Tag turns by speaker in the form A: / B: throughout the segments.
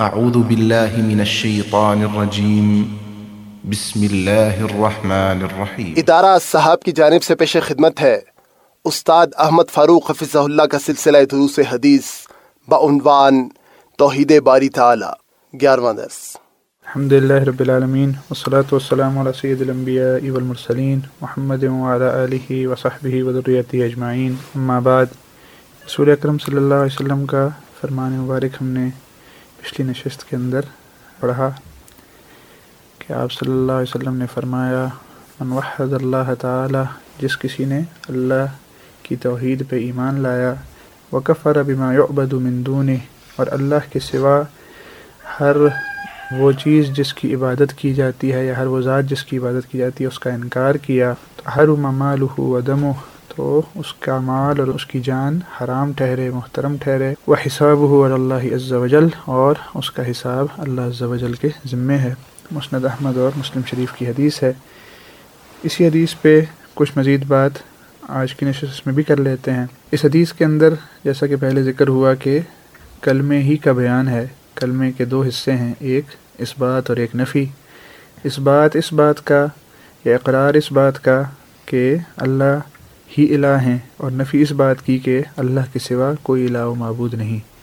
A: اعوذ باللہ من الشیطان الرجیم بسم اللہ الرحمن الرحیم
B: ادارہ صاحب کی جانب سے پیش خدمت ہے. استاد احمد فاروق حفظ اللہ کا سلسلہ دروس حدیث بعنوان توحید باری تعالی گیارہواں درس.
C: الحمد للہ رب العالمین والصلاة والسلام علی سید الانبیاء والمرسلین محمد وعلی آلہ وصحبہ وذریتہ اجمعین. اما بعد رسول اکرم صلی اللہ علیہ وسلم کا فرمان مبارک ہم نے پچھلی نشست کے اندر پڑھا کہ آپ صلی اللہ علیہ وسلم نے فرمایا، من وحد اللہ تعالی، جس کسی نے اللہ کی توحید پہ ایمان لایا وکفر بما یعبد من دونه اور اللہ کے سوا ہر وہ چیز جس کی عبادت کی جاتی ہے یا ہر وہ ذات جس کی عبادت کی جاتی ہے، اس کا انکار کیا۔ ہر ممالہ و دمہ تو اس کا مال اور اس کی جان حرام ٹھہرے، محترم ٹھہرے۔ وہ حساب ہو اللہ عز و جل اور اس کا حساب اللہ عز و جل کے ذمے ہے۔ مسند احمد اور مسلم شریف کی حدیث ہے۔ اسی حدیث پہ کچھ مزید بات آج کی نشست میں بھی کر لیتے ہیں۔ اس حدیث کے اندر جیسا کہ پہلے ذکر ہوا کہ کلمے ہی کا بیان ہے۔ کلمے کے دو حصے ہیں، ایک اس بات اور ایک نفی۔ اس بات اس بات کا یا اقرار اس بات کا کہ اللہ ہی الہ ہیں اور نفی اس بات کی کہ اللہ کے سوا کوئی الہ و معبود نہیں۔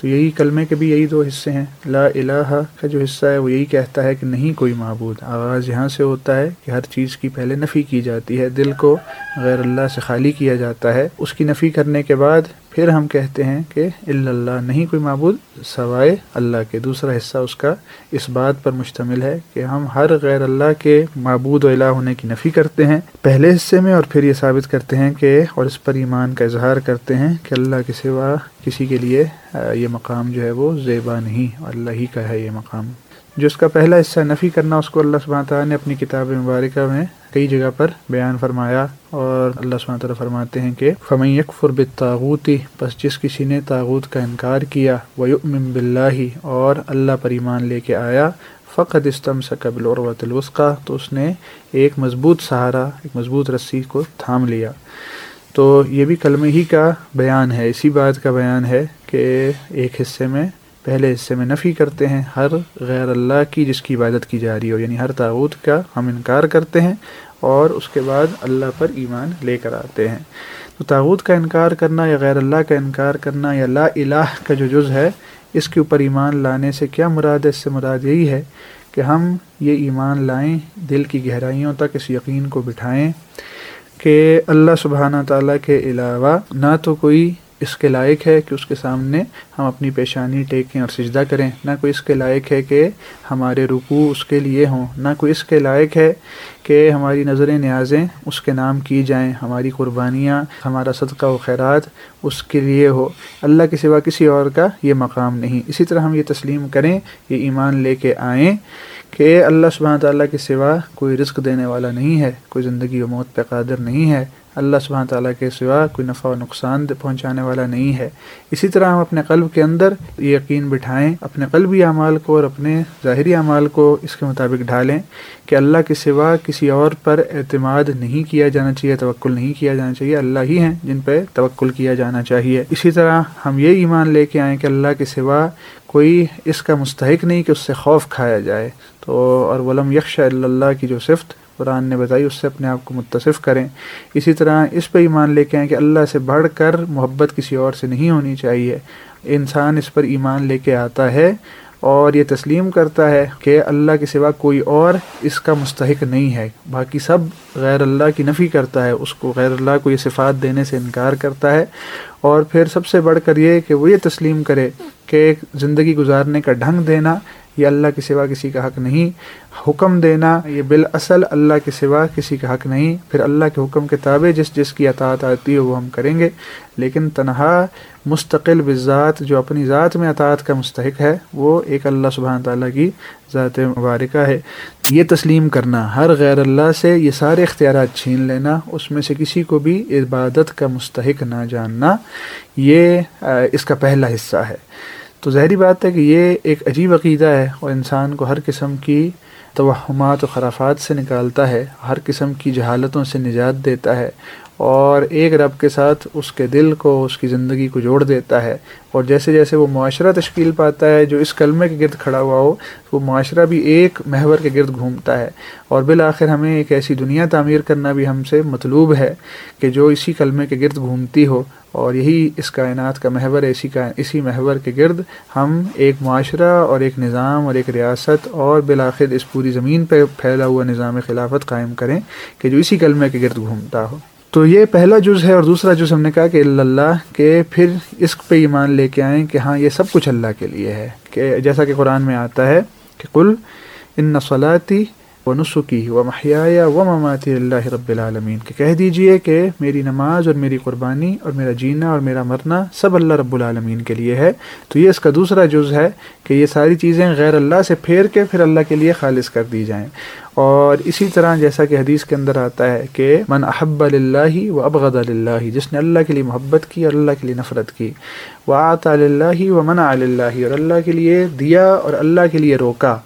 C: تو یہی کلمے کے بھی یہی دو حصے ہیں۔ لا الہ کا جو حصہ ہے وہ یہی کہتا ہے کہ نہیں کوئی معبود۔ آغاز یہاں سے ہوتا ہے کہ ہر چیز کی پہلے نفی کی جاتی ہے۔ دل کو غیر اللہ سے خالی کیا جاتا ہے۔ اس کی نفی کرنے کے بعد پھر ہم کہتے ہیں کہ اللہ نہیں کوئی معبود سوائے اللہ کے۔ دوسرا حصہ اس کا اس بات پر مشتمل ہے کہ ہم ہر غیر اللہ کے معبود و الہ ہونے کی نفی کرتے ہیں۔ پہلے حصے میں اور پھر یہ ثابت کرتے ہیں کہ اور اس پر ایمان کا اظہار کرتے ہیں کہ اللہ کے سوا کسی کے لیے یہ مقام جو ہے وہ زیبا نہیں، اللہ ہی کا ہے یہ مقام۔ جو اس کا پہلا حصہ نفی کرنا، اس کو اللہ سبحانہ تعالیٰ نے اپنی کتاب مبارکہ میں کئی جگہ پر بیان فرمایا اور اللہ سبحانہ تعالیٰ فرماتے ہیں کہ فم یکفر بالطاغوتی بس جس کسی نے تاغوت کا انکار کیا ویؤمن باللہ اور اللہ پر ایمان لے کے آیا فقط استم سے قبل عروۃ الوسقہ تو اس نے ایک مضبوط سہارا، ایک مضبوط رسی کو تھام لیا۔ تو یہ بھی کلمہ ہی کا بیان ہے، اسی بات کا بیان ہے کہ ایک حصے میں پہلے حصے میں نفی کرتے ہیں، ہر غیر اللہ کی جس کی عبادت کی جا رہی ہو یعنی ہر تعوت کا ہم انکار کرتے ہیں اور اس کے بعد اللہ پر ایمان لے کر آتے ہیں۔ تو تعوت کا انکار کرنا یا غیر اللہ کا انکار کرنا یا لا الہ کا جو جز ہے، اس کے اوپر ایمان لانے سے کیا مراد ہے؟ اس سے مراد یہی ہے کہ ہم یہ ایمان لائیں، دل کی گہرائیوں تک، اس یقین کو بٹھائیں کہ اللہ سبحانہ تعالیٰ کے علاوہ نہ تو کوئی اس کے لائق ہے کہ اس کے سامنے ہم اپنی پیشانی ٹیکیں اور سجدہ کریں۔ نہ کوئی اس کے لائق ہے کہ ہمارے رکوع اس کے لیے ہوں۔ نہ کوئی اس کے لائق ہے کہ ہماری نظر نیازیں اس کے نام کی جائیں۔ ہماری قربانیاں، ہمارا صدقہ و خیرات اس کے لیے ہو۔ اللہ کے سوا کسی اور کا یہ مقام نہیں۔ اسی طرح ہم یہ تسلیم کریں، یہ ایمان لے کے آئیں کہ اللہ سبحانہ تعالیٰ کے سوا کوئی رزق دینے والا نہیں ہے، کوئی زندگی و موت پہ قادر نہیں ہے۔ اللہ سبحانہ تعالیٰ کے سوا کوئی نفع و نقصان پہنچانے والا نہیں ہے۔ اسی طرح ہم اپنے قلب کے اندر یہ یقین بٹھائیں، اپنے قلبی اعمال کو اور اپنے ظاہری اعمال کو اس کے مطابق ڈھالیں کہ اللہ کے سوا کسی اور پر اعتماد نہیں کیا جانا چاہیے، توکل نہیں کیا جانا چاہیے۔ اللہ ہی ہیں جن پہ توکل کیا جانا چاہیے۔ اسی طرح ہم یہ ایمان لے کے آئیں کہ اللہ کے سوا کوئی اس کا مستحق نہیں کہ اس سے خوف کھایا جائے۔ تو اور ولم یکش اللہ کی جو صفت قرآن نے بتائی، اس سے اپنے آپ کو متصف کریں۔ اسی طرح اس پہ ایمان لے کے آئیں کہ اللہ سے بڑھ کر محبت کسی اور سے نہیں ہونی چاہیے۔ انسان اس پر ایمان لے کے آتا ہے اور یہ تسلیم کرتا ہے کہ اللہ کے سوا کوئی اور اس کا مستحق نہیں ہے۔ باقی سب غیر اللہ کی نفی کرتا ہے، اس کو غیر اللہ کو یہ صفات دینے سے انکار کرتا ہے۔ اور پھر سب سے بڑھ کر یہ کہ وہ یہ تسلیم کرے کہ زندگی گزارنے کا ڈھنگ دینا یہ اللہ کے سوا کسی کا حق نہیں۔ حکم دینا، یہ بالاصل اللہ کے سوا کسی کا حق نہیں۔ پھر اللہ کے حکم کے تابع جس جس کی اطاعت آتی ہے، وہ ہم کریں گے۔ لیکن تنہا مستقل بذات جو اپنی ذات میں اطاعت کا مستحق ہے، وہ ایک اللہ سبحانہ تعالیٰ کی ذات مبارکہ ہے۔ یہ تسلیم کرنا، ہر غیر اللہ سے یہ سارے اختیارات چھین لینا، اس میں سے کسی کو بھی عبادت کا مستحق نہ جاننا، یہ اس کا پہلا حصہ ہے۔ تو ظاہری بات ہے کہ یہ ایک عجیب عقیدہ ہے اور انسان کو ہر قسم کی توہمات و خرافات سے نکالتا ہے، ہر قسم کی جہالتوں سے نجات دیتا ہے اور ایک رب کے ساتھ اس کے دل کو، اس کی زندگی کو جوڑ دیتا ہے۔ اور جیسے جیسے وہ معاشرہ تشکیل پاتا ہے، جو اس کلمے کے گرد کھڑا ہوا ہو وہ معاشرہ بھی ایک محور کے گرد گھومتا ہے۔ اور بالآخر ہمیں ایک ایسی دنیا تعمیر کرنا بھی ہم سے مطلوب ہے کہ جو اسی کلمے کے گرد گھومتی ہو۔ اور یہی اس کائنات کا محور، اسی کا، اسی محور کے گرد ہم ایک معاشرہ اور ایک نظام اور ایک ریاست اور بالآخر اس پوری زمین پہ پھیلا ہوا نظام خلافت قائم کریں کہ جو اسی کلمے کے گرد گھومتا ہو۔ تو یہ پہلا جز ہے اور دوسرا جز ہم نے کہا کہ اللہ کہ پھر اس پہ ایمان لے کے آئیں کہ ہاں یہ سب کچھ اللہ کے لیے ہے۔ کہ جیسا کہ قرآن میں آتا ہے کہ کل ان نسلاتی و نسخی و محیا و مماتی اللہ رب العالمین۔ کہ کہہ دیجیے کہ میری نماز اور میری قربانی اور میرا جینا اور میرا مرنا سب اللہ رب العالمین کے لیے ہے۔ تو یہ اس کا دوسرا جز ہے کہ یہ ساری چیزیں غیر اللہ سے پھیر کے پھر اللہ کے لیے خالص کر دی جائیں۔ اور اسی طرح جیسا کہ حدیث کے اندر آتا ہے کہ من احب اللہ و ابغد اللہ جس نے اللہ کے لیے محبت کی اور اللہ کے لیے نفرت کی وہ آط اللہ و من اللہ اور اللہ کے لیے دیا اور اللہ کے لیے روکا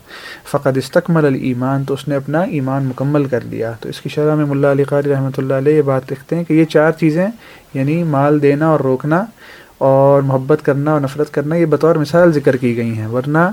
C: فقط استقمل الایمان، تو اس نے اپنا ایمان مکمل کر لیا۔ تو اس کی شرح میں ملا علی قاری رحمۃ اللہ علیہ یہ بات لکھتے ہیں کہ یہ چار چیزیں یعنی مال دینا اور روکنا اور محبت کرنا اور نفرت کرنا، یہ بطور مثال ذکر کی گئی ہیں۔ ورنہ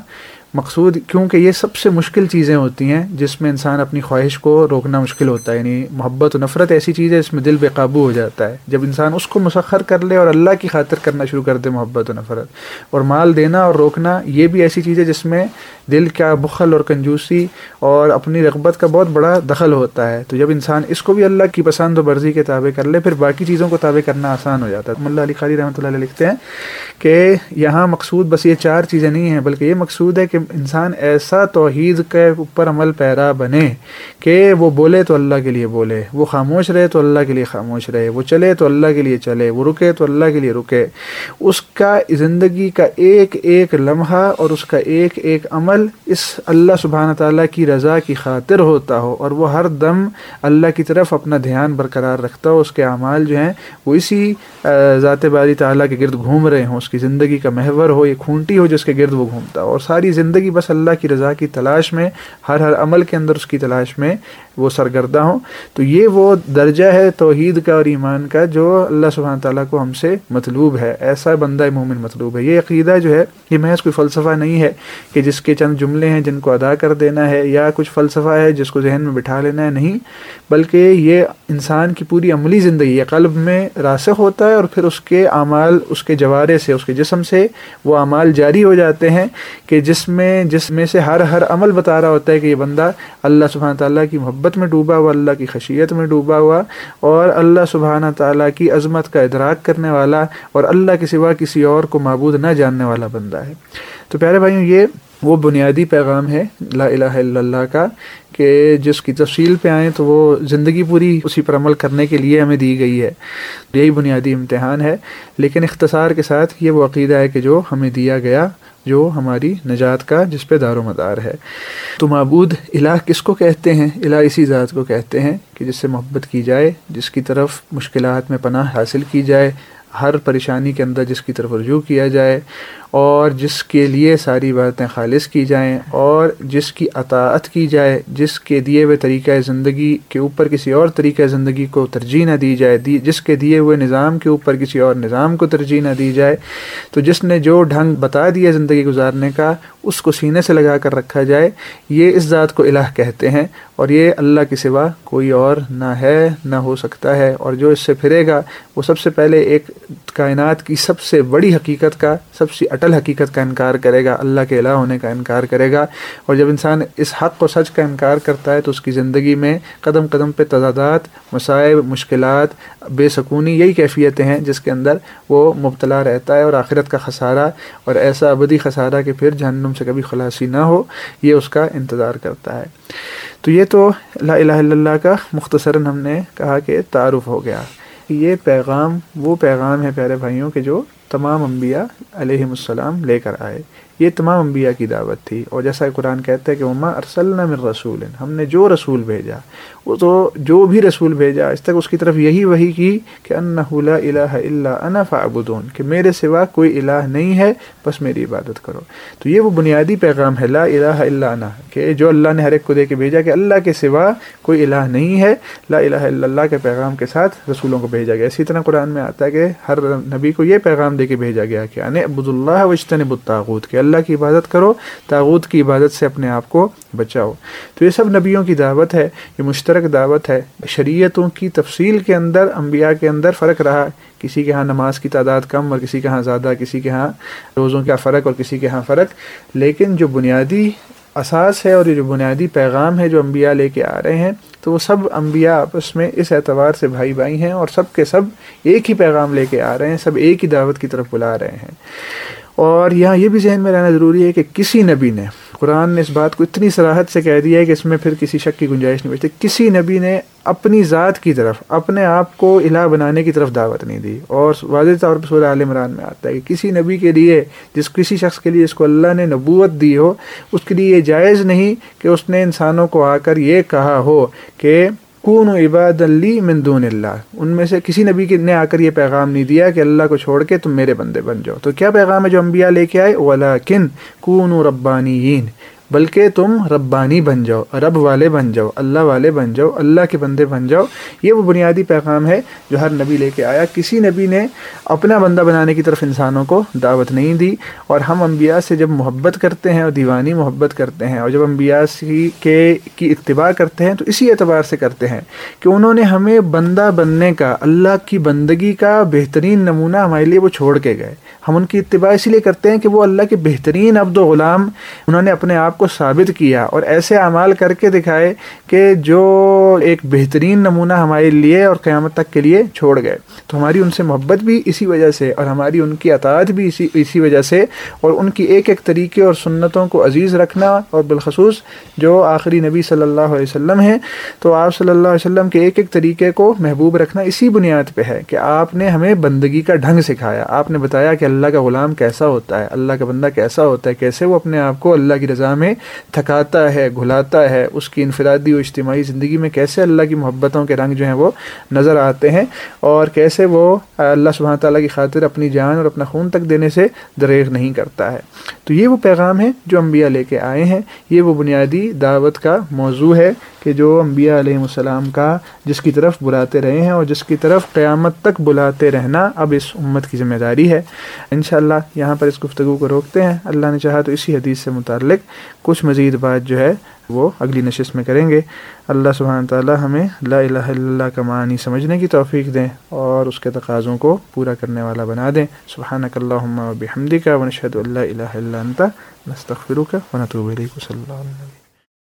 C: مقصود کیونکہ یہ سب سے مشکل چیزیں ہوتی ہیں جس میں انسان اپنی خواہش کو روکنا مشکل ہوتا ہے یعنی محبت و نفرت ایسی چیز ہے جس میں دل بے قابو ہو جاتا ہے۔ جب انسان اس کو مسخر کر لے اور اللہ کی خاطر کرنا شروع کر دے محبت و نفرت، اور مال دینا اور روکنا یہ بھی ایسی چیز ہے جس میں دل کا بخل اور کنجوسی اور اپنی رغبت کا بہت بڑا دخل ہوتا ہے۔ تو جب انسان اس کو بھی اللہ کی پسند و مرضی کے تابع کر لے، پھر باقی چیزوں کو تابع کرنا آسان ہو جاتا ہے۔ ملا علی خالی رحمۃ اللہ علیہ لکھتے ہیں کہ یہاں مقصود بس یہ چار چیزیں نہیں ہیں، بلکہ یہ مقصود ہے کہ انسان ایسا توحید کے اوپر عمل پیرا بنے کہ وہ بولے تو اللہ کے لیے بولے، وہ خاموش رہے تو اللہ کے لیے خاموش رہے، وہ چلے تو اللہ کے لیے چلے، وہ رکے تو اللہ کے لیے رکے۔ اس کا زندگی کا ایک ایک لمحہ اور اس کا ایک ایک عمل اس اللہ سبحانہ تعالیٰ کی رضا کی خاطر ہوتا ہو اور وہ ہر دم اللہ کی طرف اپنا دھیان برقرار رکھتا ہو، اس کے اعمال جو ہیں وہ اسی ذات باری تعالیٰ کے گرد گھوم رہے ہوں، اس کی زندگی کا محور ہو، یہ کھونٹی ہو جس کے گرد وہ گھومتا ہو اور ساری زندگی بس اللہ کی رضا کی تلاش میں، ہر ہر عمل کے اندر اس کی تلاش میں وہ سرگردہ ہوں۔ تو یہ وہ درجہ ہے توحید کا اور ایمان کا جو اللہ سبحانہ تعالیٰ کو ہم سے مطلوب ہے۔ ایسا بندہ مومن مطلوب ہے۔ یہ عقیدہ جو ہے، یہ محض کوئی فلسفہ نہیں ہے کہ جس کے چند جملے ہیں جن کو ادا کر دینا ہے یا کچھ فلسفہ ہے جس کو ذہن میں بٹھا لینا ہے۔ نہیں، بلکہ یہ انسان کی پوری عملی زندگی ہے قلب میں راسخ ہوتا ہے اور پھر اس کے اعمال، اس کے جوارے سے، اس کے جسم سے وہ اعمال جاری ہو جاتے ہیں کہ جس میں، جس میں سے ہر ہر عمل بتا رہا ہوتا ہے کہ یہ بندہ اللہ سبحانہ تعالیٰ کی محبت میں ڈوبا ہوا، اللہ کی خشیت میں ڈوبا ہوا، اور اللہ سبحانہ تعالیٰ کی عظمت کا ادراک کرنے والا اور اللہ کے سوا کسی اور کو معبود نہ جاننے والا بندہ ہے۔ تو پیارے بھائیوں، یہ وہ بنیادی پیغام ہے لا الہ الا اللہ کا، کہ جس کی تفصیل پہ آئیں تو وہ زندگی پوری اسی پر عمل کرنے کے لیے ہمیں دی گئی ہے۔ یہی بنیادی امتحان ہے۔ لیکن اختصار کے ساتھ یہ وہ عقیدہ ہے کہ جو ہمیں دیا گیا جو ہماری نجات کا جس پہ دار و مدار ہے۔ تو معبود الہ کس کو کہتے ہیں؟ الہ اسی ذات کو کہتے ہیں کہ جس سے محبت کی جائے، جس کی طرف مشکلات میں پناہ حاصل کی جائے۔ ہر پریشانی کے اندر جس کی طرف رجوع کیا جائے اور جس کے لیے ساری باتیں خالص کی جائیں اور جس کی اطاعت کی جائے، جس کے دیے ہوئے طریقۂ زندگی کے اوپر کسی اور طریقۂ زندگی کو ترجیح نہ دی جائے، دی جس کے دیے ہوئے نظام کے اوپر کسی اور نظام کو ترجیح نہ دی جائے، تو جس نے جو ڈھنگ بتا دیا زندگی گزارنے کا، اس کو سینے سے لگا کر رکھا جائے۔ یہ اس ذات کو الہ کہتے ہیں اور یہ اللہ کے سوا کوئی اور نہ ہے، نہ ہو سکتا ہے۔ اور جو اس سے پھرے گا، وہ سب سے پہلے ایک کائنات کی سب سے بڑی حقیقت کا، سب سے اٹل حقیقت کا انکار کرے گا، اللہ کے الہ ہونے کا انکار کرے گا۔ اور جب انسان اس حق و سچ کا انکار کرتا ہے تو اس کی زندگی میں قدم قدم پہ تضادات، مصائب، مشکلات، بے سکونی، یہی کیفیتیں ہیں جس کے اندر وہ مبتلا رہتا ہے اور آخرت کا خسارہ اور ایسا ابدی خسارہ کہ پھر جہنم سے کبھی خلاصی نہ ہو، یہ اس کا انتظار کرتا ہے۔ تو یہ تو لا الہ الا اللہ کا مختصراً ہم نے کہا کہ تعارف ہو گیا۔ یہ پیغام، وہ پیغام ہے پیارے بھائیوں کے جو تمام انبیاء علیہ السلام لے کر آئے۔ یہ تمام انبیاء کی دعوت تھی۔ اور جیسا قرآن کہتا ہے کہ مما ارسلنا من رسول، ہم نے جو رسول بھیجا وہ تو جو بھی رسول بھیجا اس تک اس کی طرف یہی وہی کی کہ لا الہ الا انا فعبدون کہ میرے سوا کوئی الہ نہیں ہے، بس میری عبادت کرو۔ تو یہ وہ بنیادی پیغام ہے، لا الہ الا انا، کہ جو اللہ نے ہر ایک کو دے کے بھیجا کہ اللہ کے سوا کوئی الہ نہیں ہے، لا الہ الا اللہ کے پیغام کے ساتھ رسولوں کو بھیجا گیا۔ اسی طرح قرآن میں آتا ہے کہ ہر نبی کو یہ پیغام دے کے بھیجا گیا کہ ان عبد اللہ وجتن بتاغت کہ اللہ کی عبادت کرو تاغوت کی عبادت سے اپنے آپ کو بچاؤ۔ تو یہ سب نبیوں کی دعوت ہے، یہ مشترک دعوت ہے۔ شریعتوں کی تفصیل کے اندر، انبیاء کے اندر فرق رہا۔ کسی کے ہاں نماز کی تعداد کم اور کسی کے ہاں زیادہ، کسی کے ہاں روزوں کا فرق اور کسی کے ہاں فرق۔ لیکن جو بنیادی اساس ہے اور یہ جو بنیادی پیغام ہے جو انبیاء لے کے آ رہے ہیں، تو وہ سب انبیاء آپس میں اس اعتبار سے بھائی بھائی ہیں اور سب کے سب ایک ہی پیغام لے کے آ رہے ہیں، سب ایک ہی دعوت کی طرف بلا رہے ہیں۔ اور یہاں یہ بھی ذہن میں رہنا ضروری ہے کہ کسی نبی نے قرآن نے اس بات کو اتنی صراحت سے کہہ دیا ہے کہ اس میں پھر کسی شک کی گنجائش نہیں بچتی۔ کسی نبی نے اپنی ذات کی طرف، اپنے آپ کو الہ بنانے کی طرف دعوت نہیں دی۔ اور واضح طور پر سورہ عال عمران میں آتا ہے کہ کسی نبی کے لیے، جس کسی شخص کے لیے اس کو اللہ نے نبوت دی ہو، اس کے لیے یہ جائز نہیں کہ اس نے انسانوں کو آ کر یہ کہا ہو کہ کون و عباد علی مندون اللہ ان میں سے کسی نبی نے آ کر یہ پیغام نہیں دیا کہ اللہ کو چھوڑ کے تم میرے بندے بن جاؤ۔ تو کیا پیغام ہے جو انبیاء لے کے آئے؟ ولا کن کون و ربانی بلکہ تم ربانی بن جاؤ، رب والے بن جاؤ، اللہ والے بن جاؤ، اللہ کے بندے بن جاؤ۔ یہ وہ بنیادی پیغام ہے جو ہر نبی لے کے آیا۔ کسی نبی نے اپنا بندہ بنانے کی طرف انسانوں کو دعوت نہیں دی۔ اور ہم انبیاء سے جب محبت کرتے ہیں اور دیوانی محبت کرتے ہیں اور جب انبیاء کے کی اتباع کرتے ہیں تو اسی اعتبار سے کرتے ہیں کہ انہوں نے ہمیں بندہ بننے کا، اللہ کی بندگی کا بہترین نمونہ ہمارے لیے وہ چھوڑ کے گئے۔ ہم ان کی اتباع اسی لیے کرتے ہیں کہ وہ اللہ کے بہترین عبد و غلام انہوں نے اپنے آپ کو ثابت کیا اور ایسے اعمال کر کے دکھائے کہ جو ایک بہترین نمونہ ہمارے لیے اور قیامت تک کے لیے چھوڑ گئے۔ تو ہماری ان سے محبت بھی اسی وجہ سے اور ہماری ان کی اطاعت بھی اسی اسی وجہ سے اور ان کی ایک ایک طریقے اور سنتوں کو عزیز رکھنا اور بالخصوص جو آخری نبی صلی اللہ علیہ وسلم ہیں، تو آپ صلی اللہ علیہ وسلم کے ایک ایک طریقے کو محبوب رکھنا اسی بنیاد پہ ہے کہ آپ نے ہمیں بندگی کا ڈھنگ سکھایا۔ آپ نے بتایا کہ اللہ کا غلام کیسا ہوتا ہے، اللہ کا بندہ کیسا ہوتا ہے، کیسے وہ اپنے آپ کو اللہ کی رضا میں تھکاتا ہے، گھلاتا ہے، اس کی انفرادی و اجتماعی زندگی میں کیسے اللہ کی محبتوں کے رنگ جو ہیں وہ نظر آتے ہیں اور کیسے وہ اللہ سبحانہ تعالیٰ کی خاطر اپنی جان اور اپنا خون تک دینے سے دریغ نہیں کرتا ہے۔ تو یہ وہ پیغام ہے جو انبیاء لے کے آئے ہیں۔ یہ وہ بنیادی دعوت کا موضوع ہے کہ جو انبیاء علیہ السلام کا جس کی طرف بلاتے رہے ہیں اور جس کی طرف قیامت تک بلاتے رہنا اب اس امت کی ذمہ داری ہے۔ انشاءاللہ یہاں پر اس گفتگو کو روکتے ہیں۔ اللہ نے چاہا تو اسی حدیث سے متعلق کچھ مزید بات جو ہے وہ اگلی نشست میں کریں گے۔ اللہ سبحانہ تعالیٰ ہمیں لا الہ الا اللہ کا معنی سمجھنے کی توفیق دیں اور اس کے تقاضوں کو پورا کرنے والا بنا دیں۔ سبحانک اللہم و کا و اللہ الہ الا انت، نستغفرک و علیکم صلی اللہ علیہ وسلم۔